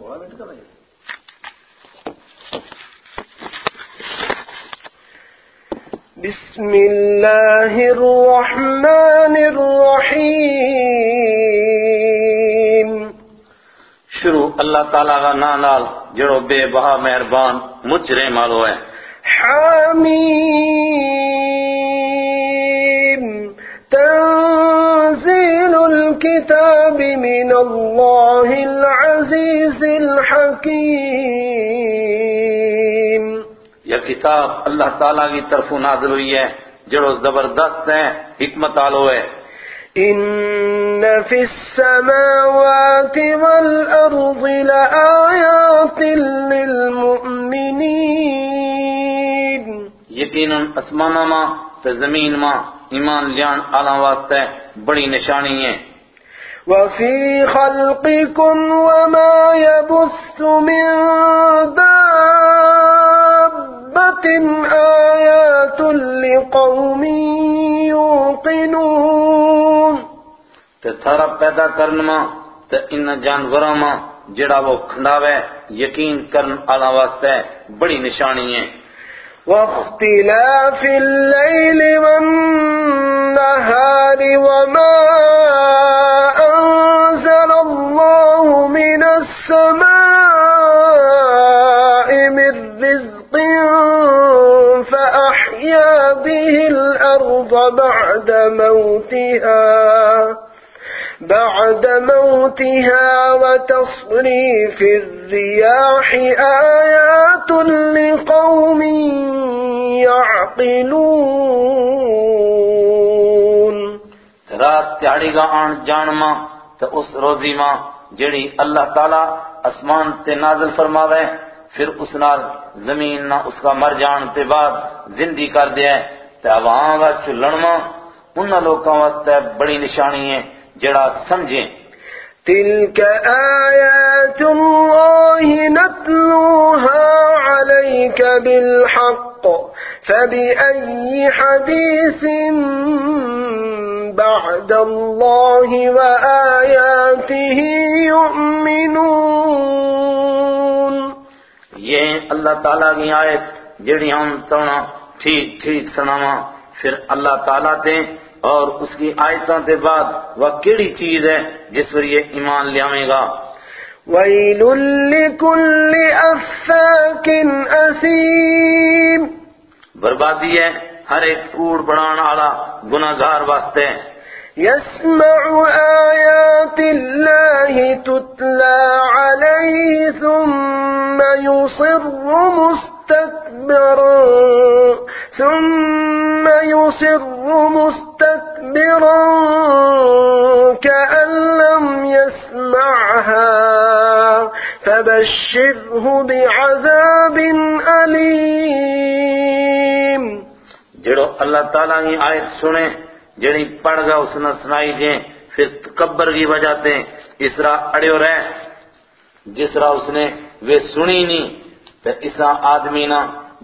سولہ منٹ کا لگے بسم الله الرحمن الرحيم شروع اللہ تعالیٰ کا نا نال جڑو بے بہا مہربان مجرے مالو ہے حميم الكتاب من الله العزيز الحكيم. یہ کتاب اللہ تعالیٰ کی طرف نازل ہوئی ہے جڑو زبردست ہے حکمت آلو ہے۔ إن في السماوات والأرض لآيات للمؤمنين یقیناً اسمانہ ماں تے زمین ماں ایمان لیان آلہ واسطے بڑی نشانی ہے وفي خلقكم وما يبث من دابة آيات لقوم يوقنون. تے تھارا پیدا کرن ماں تے ان جانوراں ماں جڑا وہ کھنڈاوے یقین کرن آلہ واسطے بڑی نشانی ہے۔ واختلاف الليل والنهار وما بعد موتها بعد موتها وتصريف الرياح آيات لقوم يعقلون. رات تیاڑی گا آن جان ماں تے اس روزی ماں جڑی اللہ تعالیٰ اسمان تے نازل فرماوے، پھر اس نال زمین نہ اس کا مر جان تے بعد زندی کر دیا ہے تے عوام و چلن ماں انہا لوکاں واسطے بڑی نشانی ہے جڑا سمجھیں۔ تلك آيات الله نتلوها عليك بالحق فبأي حديث بعد الله وآياته يؤمنون۔ یہ اللہ تعالیٰ کی آیت جڑی ہم تونا ٹھیک ٹھیک سناواں پھر اللہ تعالیٰ تے اور اس کی آیتوں کے بعد وہ کیڑی چیز ہے جس پر یہ ایمان لیاویں گا؟ ويل لكل أفاك أثيم۔ بربادی ہے ہر ایک کوڑ بنان والا گناہگار واسطے۔ يسمع آيات الله تتلى عليه ثم يصر مستكبرا، ثم يصر مستكبرا كأن لم يسمعها، فبشره بعذاب أليم. جڑو اللہ تعالیٰ کی آیت سنے جڑی پڑھ گا اس نے سنائی جیں پھر تکبر کی وجہ تے اس طرح اڑیو رہ جس طرح اس نے وہ سنی نہیں تو اس آدمی نہ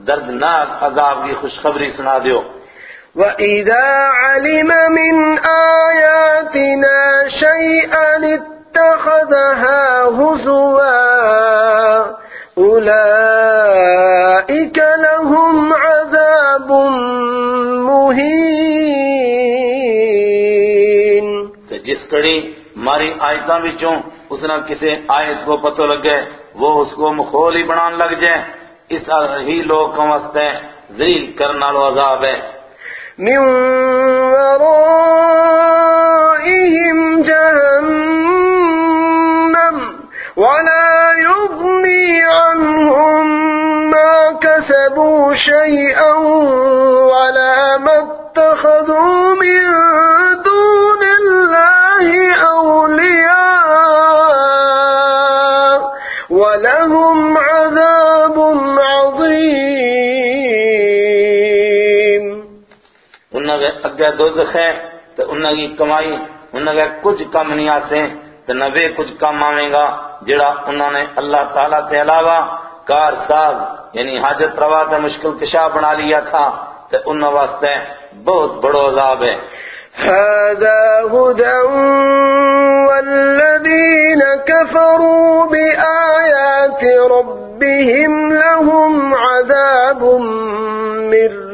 دردناک عذاب کی خوشخبری سنا دیو۔ وَإِذَا عَلِمَ مِنْ آيَاتِنَا شَيْئًا اتَّخَذَهَا هُزُوًا أُولَئِكَ لَهُمْ عَذَابٌ مُهِينٌ۔ تو جس کڑی ماری آیتاں بچوں اس نے کسی آیت کو پتہ لگ گئے وہ اس کو مخول ہی بنان لگ جائے اس ہی لوگ کا واسطے ذلیل کرنا لو عذاب ہے۔ من ورائهم جهنم ولا يغني عنهم ما كسبوا شيئا ولا ما اتخذوا انہوں دوزخ ہے، تو انہوں کی کمائی انہوں نے کچھ کم نہیں آسے، تو نہ وہ کچھ کم آویں گا، جڑا انہوں نے اللہ تعالیٰ کے علاوہ کار ساز یعنی حاجت روا تے مشکل کشا بنا لیا تھا، تو انہوں واسطے بہت بڑو عذاب ہے۔ هذا هدى والذين كفروا بآيات ربهم لهم عذاب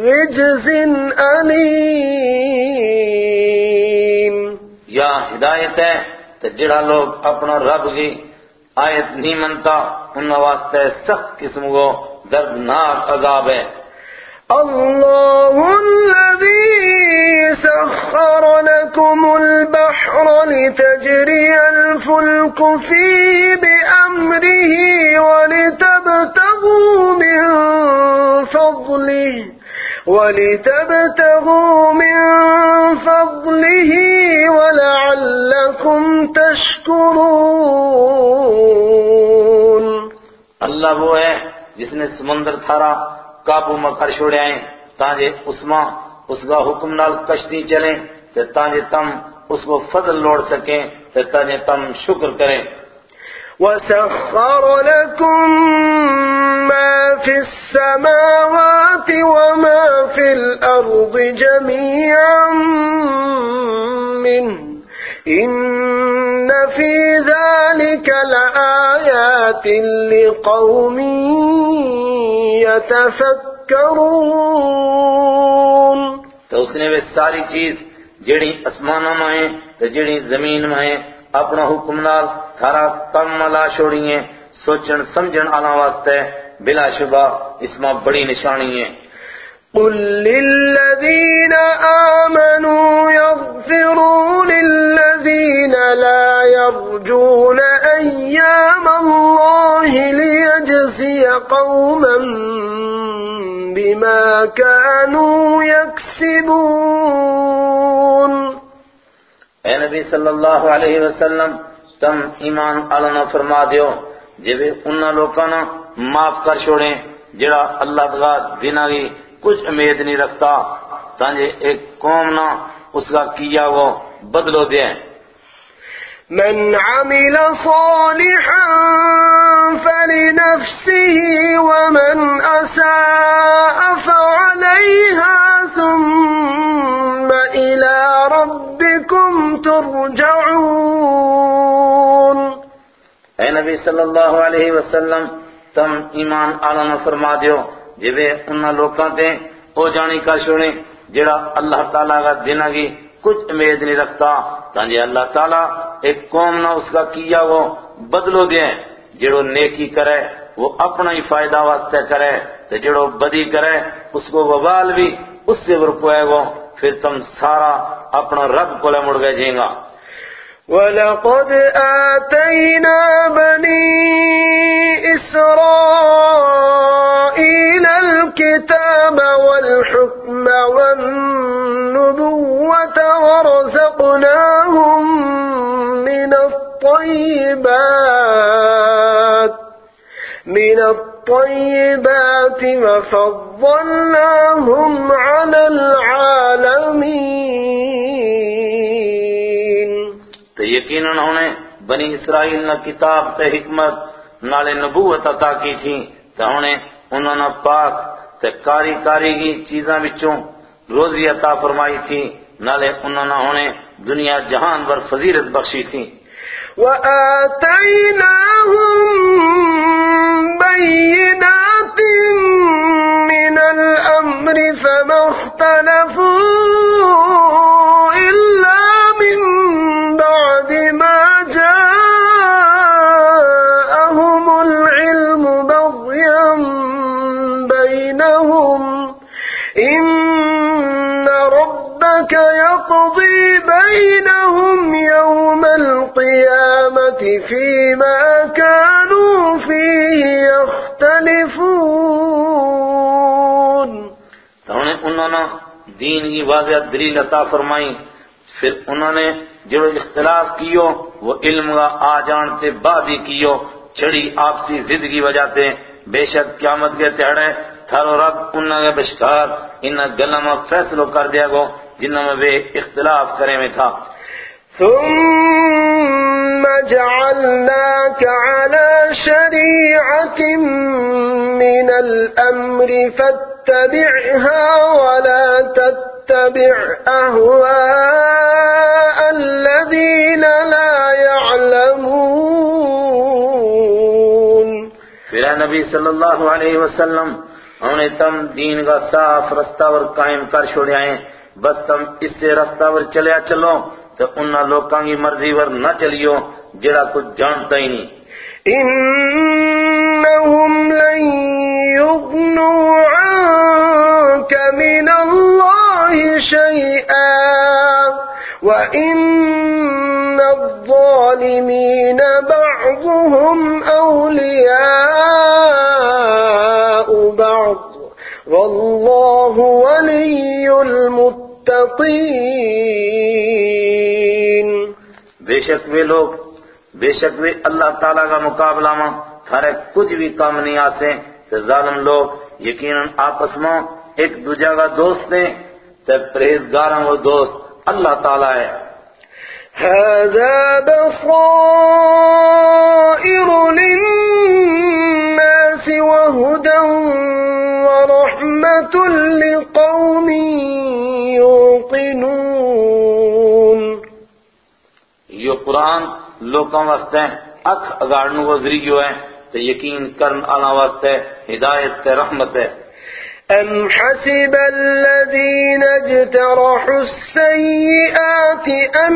رجز أليم. یا ہدایت ہے تو جڑا لوگ اپنا رب کی آیت نہیں منتا ان واسطے سخت قسم کو دردناک عذاب ہے۔ الله الذي سخر لكم البحر لتجري الفلك فيه بأمره ولتبتغوا من فضله ولتبتغوا من فضله ولعلكم تشكرون اللہ وہ ہے جس نے سمندر تھارا، قابو میں کر چھوڑے ہیں تاجے اس اس کا حکم نال کشتی چلیں، تے تاجے تم اس کو فضل لوڑ سکیں، تے تاجے تم شکر کریں۔ وسخر لكم ما في السماوات وما في الأرض جميعا منه إن في ذلك لآيات لقوم يتفكرون تو اس نے وہ ساری چیز جڑی اسمانوں میں ہیں تے جڑی زمین میں ہیں اپنا حکم نال تھارا کم ملا چھوڑی ہیں سوچن سمجھن آنا واسطے بلا شبہ اس میں بڑی نشانی ہے۔ قل للذين آمنوا يغفروا للذين لا يرجون أيام الله ليجزي قوما بما كانوا يكسبون۔ اے نبی صلی اللہ علیہ وسلم تم ایمان آلنا فرما دیو۔ جب انہوں لوکاں نا معاف کر چھوڑیں جڑا اللہ تعالیٰ دینا کی کچھ امید نہیں رکھتا تانجے ایک قوم نا اس کا کیا وہ بدلو دیں من عمل صالحا فلنفسه ومن أساء فعليها ثم إلى ربكم ترجعون. اے نبی صلی اللہ علیہ وسلم، تم ایمان آلنا فرما دیو جبے انہاں لوکاں تے او جانی کا چھوڑیں جڑا اللہ تعالیٰ کا دینا کی کچھ امید نہیں رکھتا تانجے اللہ تعالیٰ ایک قوم نہ اس کا کیا وہ بدلو دیں جڑو نیکی کرے، وہ اپنا ہی فائدہ واسطے کرے تو جڑو بدی کرے، اس کو وبال بھی، اس سے ورپوئے گو پھر تم سارا اپنا رب کو لے مڑ گئے جیں گا۔ ولقد آتينا بني إسرائيل الكتاب والحكم والنبوة ورزقناهم من الطيبات الطيبات من الطيبات وفضلناهم على العالمين. تو یقیناً انہوں نے بنی اسرائیل نہ کتاب تے حکمت، نالے نبوت عطا کی تھی، تو انہیں انہوں نے پاک تے کاری کاری کی چیزاں بچوں روزی عطا فرمائی تھی، نالے انہوں نے انہیں دنیا جہان پر فضیلت بخشی تھی۔ وآتيناهم بينات من الأمر فما اختلفوا إلا يقضي بينهم يوم القيامة فيما كانوا فيه يختلفون. تو انہیں انہوں نے دین کی واضح دلیل عطا فرمائی، پھر انہوں نے جو اختلاف کیو، وہ علم کا آ جانتے بعد ہی کیو چھڑی آپسی ضد کی وجہ سے بے شک قیامت کے تہڑے تھارو رب انہوں نے بشکار انہوں گلہ میں فیصلو کر دیا گو جنہوں میں وہ اختلاف کرے میں تھا۔ ثم جعلناك على شريعة من الأمر فاتبعها ولا تتبع أهواء الذين لا يعلمون. پھر نبی صلی اللہ علیہ وسلم انہیں تم دین کا صاف رستہ ور قائم کر چھوڑیا ہیں۔ بس تم اس سے رستہ ور چلیا چلو تو انہاں لوکاں کی مرضی ور نہ چلیو، جڑا کچھ جانتا ہی نہیں۔ إنهم لن يغنوا عنك من الله شيئا وإن الظالمين بعضهم أولياء بعض۔ والله ولي المتقين۔ بے شک وہ لوگ بے شک وہ اللہ تعالیٰ کا مقابلہ ماں تھارے کچھ بھی کام نہیں آسے تو ظالم لوگ یقیناً آپس میں ایک دوجہ کا دوست ہیں۔ تو پرہیزگاراں وہ دوست اللہ تعالیٰ ہے۔ هذا بصائر للناس وهدى ورحمة لقوم يوقنون. یہ قرآن لوکاں واسطے اکھ اگاڑنوں کو ذریعہ ہے تو یقین کرن آنا واسطے، ہدایت تے رحمت ہے أم حسب الذين اجترحوا السيئات أن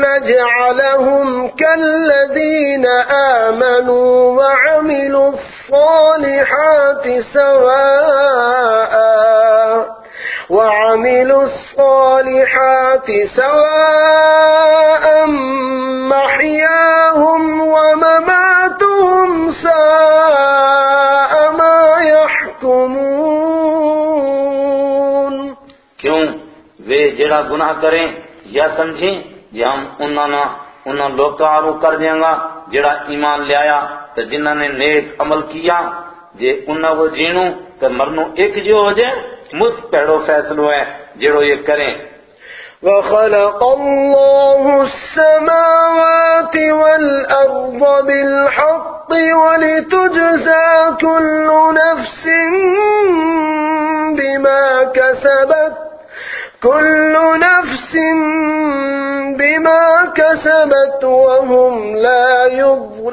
نجعلهم كالذين آمنوا وعملوا الصالحات سواء وعملوا الصالحات سواء محياهم ومماتهم ساء جڑا گناہ کریں یا سمجھیں جی ہم انہاں نہ انہاں لوکاں آرو کر دیں گا جڑا ایمان لے آیا تو جنہاں نے نیک عمل کیا، جے انہاں وہ جینوں تو مرنوں ایک جو ہو جائے مجھ پیڑو فیصلو ہے جڑو یہ کریں۔ وخلق الله السماوات والأرض بالحق ولتجزى كل نفس بما كسبت كل نفس بما كسبت وهم لا يظلمون.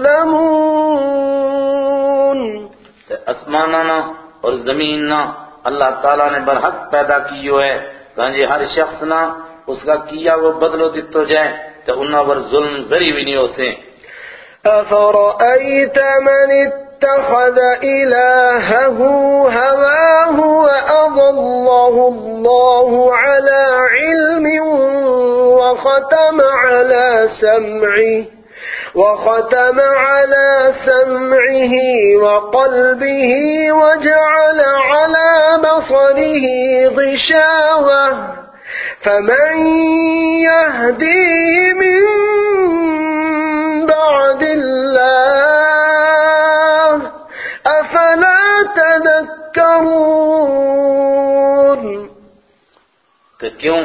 اسمانانا اور زمیننا اللہ تعالیٰ نے برحق پیدا کیو ہے۔ کہاں جی ہر شخص نہ اس کا کیا وہ بدلو دیتو جائے تو انہاں پر ظلم ذری بھی نہیں ہو سے أفرأيت من اتخذ إلهه هواه وأضله الله على علم وختم على سمعه وختم على سمعه وقلبه وجعل على بصره غشاوة فمن يهديه من بعد الله أفلا تذكرون تو کیوں؟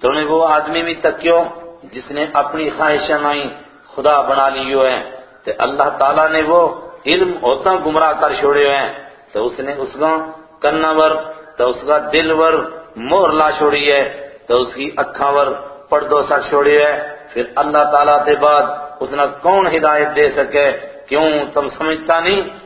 تو نے وہ آدمی بھی تک کیوں؟ جس نے اپنی خواہشیں نہیں خدا بنا لیو ہے تو اللہ تعالیٰ نے وہ علم ہوتا گمراہ کر چھوڑے ہیں۔ تو اس نے اس کا کنا ور تو اس کا دل ور مور لا چھوڑی ہے۔ تو اس کی اکھاں ور پردو سک چھوڑی ہے پھر اللہ تعالیٰ کے بعد اس نے کون ہدایت دے سکے؟ کیوں؟ تم سمجھتا نہیں؟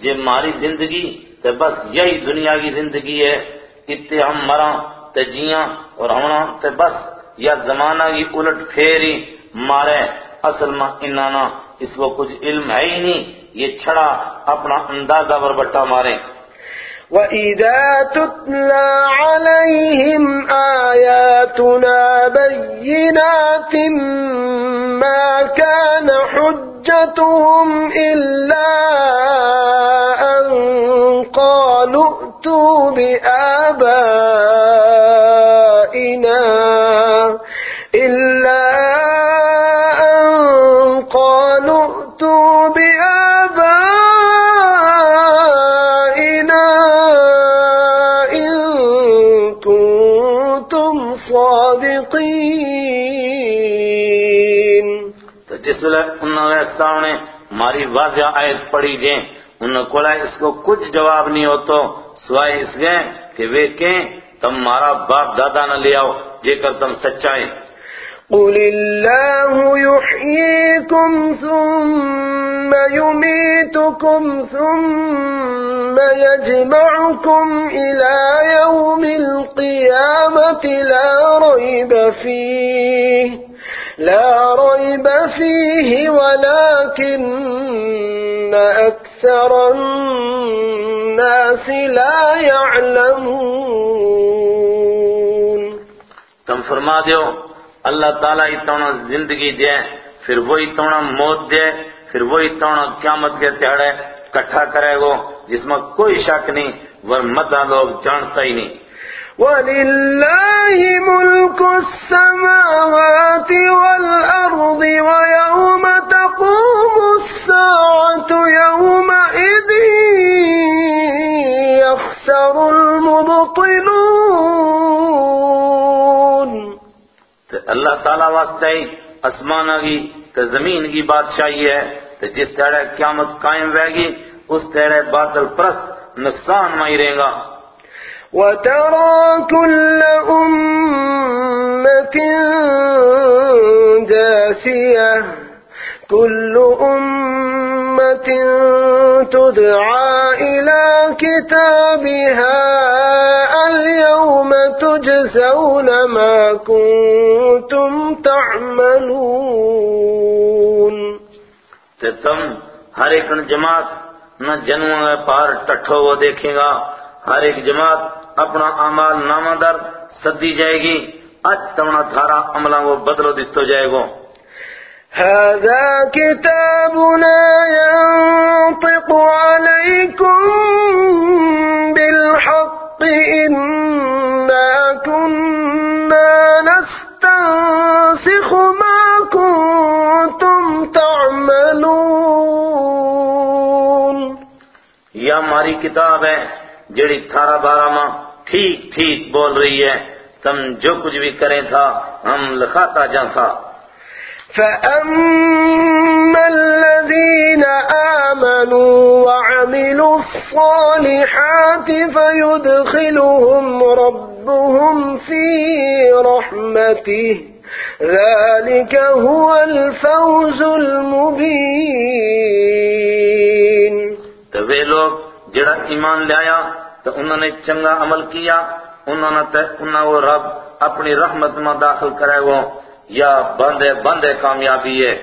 جے ماری زندگی تو بس یہی دنیا کی زندگی ہے اتے ہم مراں تے جیاں اور ہونا تے بس یا زمانہ کی الٹ پھیری مارے۔ اصل میں انانا اس کو کچھ علم ہے ہی نہیں، یہ چھڑا اپنا اندازہ بربٹا مارے۔ وَإِذَا تُتْلَى عَلَيْهِمْ آيَاتُنَا بَيِّنَاتٍ ما كان حجتهم إلا انہوں نے سامنے ماری واضح آیت پڑھی جائیں۔ انہوں کو اس کو کچھ جواب نہیں ہو سوائے اس گئے کہ وہ کہیں، تم مارا باپ دادا نہ لے آؤ جے کر تم سچائیں قل الله يحييكم ثم يميتكم ثم يجمعكم إلى يوم القيامة لا ريب فيه۔ لا ريب فيه ولكن أكثر الناس لا يعلمون. تم فرما دیو، اللہ تعالیٰ ہی زندگی دے، پھر وہی تونا موت دے، پھر وہی تونا قیامت کے تہڑے کٹھا کرے گو، جس میں کوئی شک نہیں ورمدہ لوگ جانتا ہی نہیں۔ ولله ملك السماوات والأرض ويوم تقوم الساعة يومئذ يخسر المبطلون تو اللہ تعالیٰ واسطے ہی اسمان کی تو زمین کی بادشاہی ہے تو جس تہڑے قیامت قائم رہے گی، اس تہڑے باطل پرست نقصان میں ہی رہے گا۔ وترى كل أمة جاسية كل أمة تدعى إلى كتابها اليوم تجزون ما كنتم تعملون. تو تم ہر ایک جماعت نہ جنوں پار ٹٹھو وہ دیکھے گا ہر ایک جماعت اپنا اعمال نامہ در سدی جائے گی۔ اج تمنا تھارا عملہ وہ بدلو دیتو جائے گو۔ هذا كتابنا ينطق عليكم بالحق إنا كنا نستنسخ ما كنتم تعملون۔ یہ ہماری کتاب ہے جڑی تھارا بارہ ماں ٹھیک ٹھیک بول رہی ہے تم جو کچھ بھی کریں تھا ہم لکھاتا جان تھا۔ فأما الذين آمنوا وعملوا الصالحات فيدخلهم ربهم في رحمته ذلك هو الفوز المبين۔ تو وہ لوگ جڑا ایمان لے آیا تو انہوں نے چنگا عمل کیا، انہوں نے انہوں وہ رب اپنی رحمت میں داخل کرے وہ، یا بندے بندے کامیابی ہے۔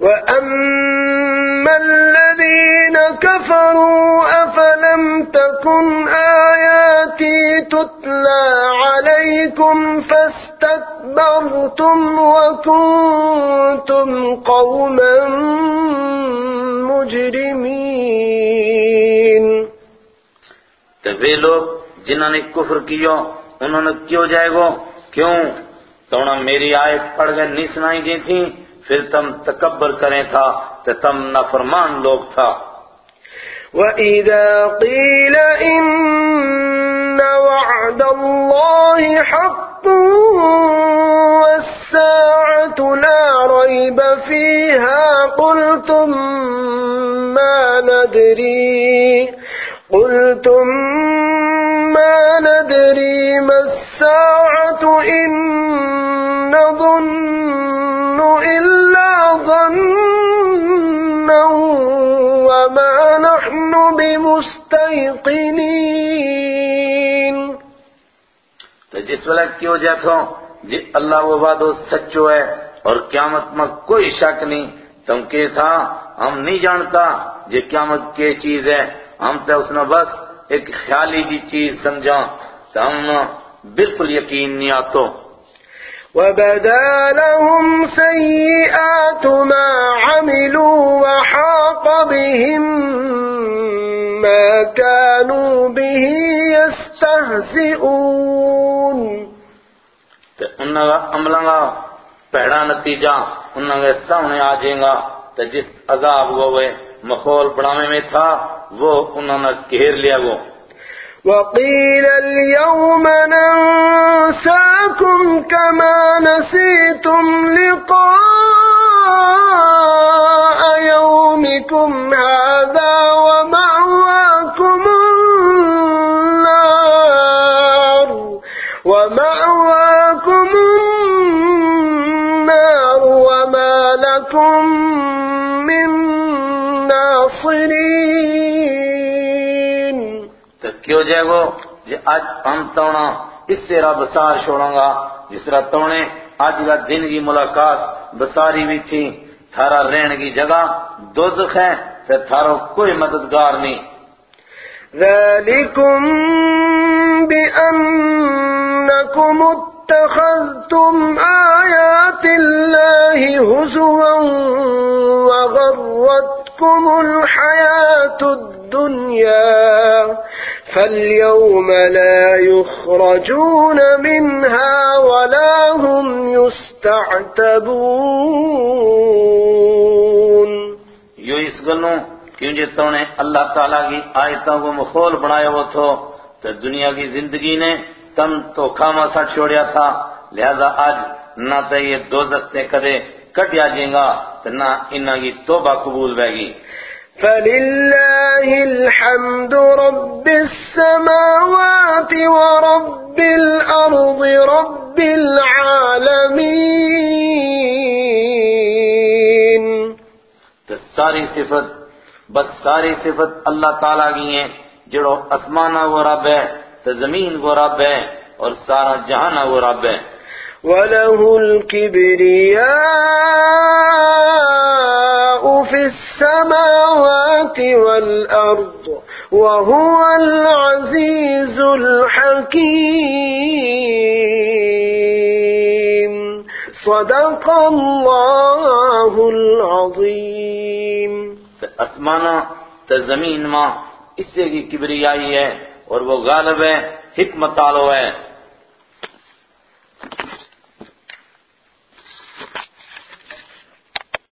وأما الذين كفروا أفلم تكن آياتي تتلى عليكم فاستكبرتم وكنتم قوما مجرمين تو وہ لوگ جنہوں نے کفر کیو انہوں نے کیوں جائے گو؟ کیوں؟ تو انہوں میری آیت پڑھ گئے نہیں سنائی گئی تھی، پھر تم تکبر کریں تھا تو تم نافرمان لوگ تھا۔ وَإِذَا قِيلَ إِنَّ وَعْدَ اللَّهِ حَقٌّ وَالسَّاعَةُ لَا رَيْبَ فِيهَا قُلْتُمْ مَا نَدْرِي قُلْتُمْ مَا نَدْرِي مَا السَّاعَةُ إِن نَّظُنُّ إِلَّا ظَنًّا وَمَا نَحْنُ بِمُسْتَيْقِنِينَ. تو جس وقت کیوں جاتو جی اللہ وہ وعدو سچو ہے اور قیامت میں کوئی شک نہیں، تم کہ تھا ہم نہیں جانتا جی قیامت کی چیز ہے۔ ہم تو اس نے بس ایک خیالی جی چیز سمجھا تو ہم بالکل یقین نہیں آتو۔ وبدا لهم سيئات ما عملوا وحاق بهم ما كانوا به يستهزئون۔ تے انہاں دا عملاں دا پیڑا نتیجہ انہاں کے سامنے آ جائے گا تے جس عذاب وہ مخول بڑھاوے میں تھا۔ انہوں نے گھیر لیا وہ وقيل اليوم ننساكم كما نسيتم لقاء يومكم هذا ومأواكم النار ومأواكم النار وما لكم من ناصرين کیوں جائے گو جی آج ہم تونا اس سے رب بسار چھوڑوں گا۔ جس طرح تونے آج کا دن کی ملاقات بساری بھی تھی۔ تھارا رہن کی جگہ دوزخ ہے تو تھارو کوئی مددگار نہیں۔ ذلكم بأنكم اتخذتم آيات الله هزوا وغرتكم الحياة الدنيا، فاليوم لا يخرجون منها ولا هم يستعتبون. یوں اس گلوں کیوں جے نے اللہ تعالیٰ کی آیتوں کو مخول بنایا وہ تھو، تو دنیا کی زندگی نے تم تو کھاما سا چھوڑیا تھا، لہذا آج نہ تو یہ دو دستے کدے کٹ جائیں گا، تو نہ انہاں کی توبہ قبول بے گی۔ فلله الحمد رب السماوات ورب الأرض رب العالمين ساری صفت بس ساری صفت اللہ تعالیٰ کی ہیں۔ جڑو اسمانہ وہ رب ہے تو زمین وہ رب ہے اور سارا جہانہ وہ رب ہے۔ وله الكبرياء في السماوات والأرض وهو العزيز الحكيم. صدق الله العظيم. تو اسمانہ تو زمین ماں اس سے کی کبریائی ہے اور وہ غالب ہے، حکمت آلو ہے۔